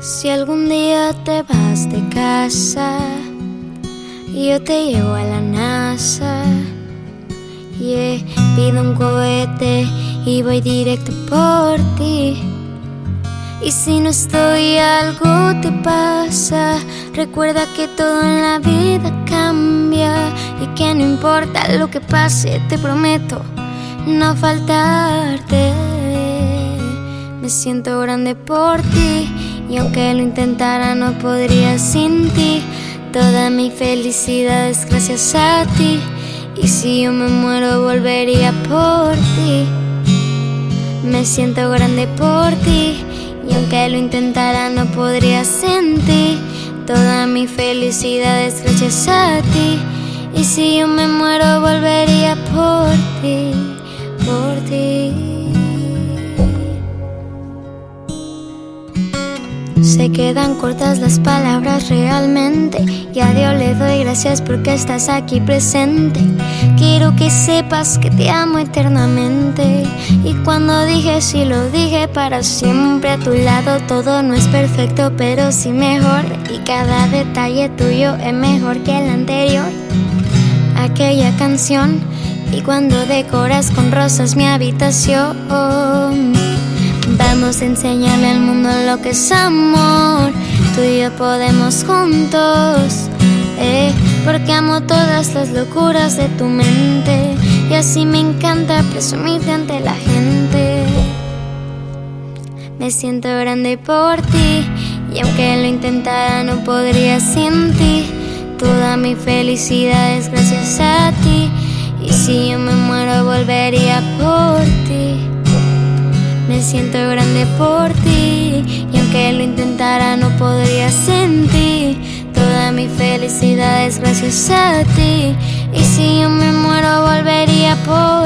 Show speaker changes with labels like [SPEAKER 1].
[SPEAKER 1] Si algún día te vas de casa, yo te llevo a la NASA. Yeah, pido un cohete y voy directo por ti. Y si no estoy, algo te pasa. Recuerda que todo en la vida cambia y que no importa lo que pase, te prometo no faltarte. Me siento grande por ti y aunque lo intentara no podría sin ti. Toda mi felicidad es gracias a ti. Y si yo me muero volvería por ti. Me siento grande por ti y aunque lo intentara no podría sentir Toda mi felicidad es gracias a ti Y si yo me muero volvería por ti, Se quedan cortas las palabras realmente. Y a Dios le doy gracias porque estás aquí presente. Quiero que sepas que te amo eternamente. Y cuando dije sí lo dije para siempre. A tu lado todo no es perfecto pero sí mejor. Y cada detalle tuyo es mejor que el anterior. Aquella canción y cuando decoras con rosas mi habitación A enseñarle al mundo lo que es amor. Tú y yo podemos juntos. Eh, porque amo todas las locuras de tu mente. Y así me encanta presumirte ante la gente. Me siento grande por ti. Y aunque lo intentara, no podría sin ti. Toda mi felicidad es gracias a ti. Y si yo me muero, volvería por ti. Me siento grande por ti y aunque lo intentara no podría sentir Toda mi felicidad es gracias a ti y si yo me muero volvería por.